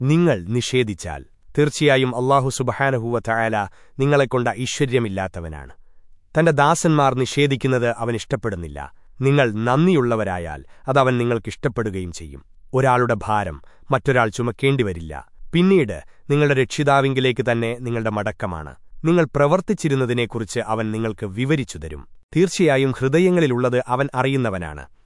നിങ്ങൾ നിഷേധിച്ചാൽ തീർച്ചയായും അള്ളാഹു സുബഹാനഹുവ തയാല നിങ്ങളെക്കൊണ്ട ഐശ്വര്യമില്ലാത്തവനാണ്. തന്റെ ദാസന്മാർ നിഷേധിക്കുന്നത് അവൻ ഇഷ്ടപ്പെടുന്നില്ല. നിങ്ങൾ നന്ദിയുള്ളവരായാൽ അതവൻ നിങ്ങൾക്കിഷ്ടപ്പെടുകയും ചെയ്യും. ഒരാളുടെ ഭാരം മറ്റൊരാൾ ചുമക്കേണ്ടിവരില്ല പിന്നീട് നിങ്ങളുടെ രക്ഷിതാവിങ്കിലേക്ക് തന്നെ നിങ്ങളുടെ മടക്കമാണ്. നിങ്ങൾ പ്രവർത്തിച്ചിരുന്നതിനെക്കുറിച്ച് അവൻ നിങ്ങൾക്ക് വിവരിച്ചു തരും. തീർച്ചയായും ഹൃദയങ്ങളിലുള്ളത് അവൻ അറിയുന്നവനാണ്.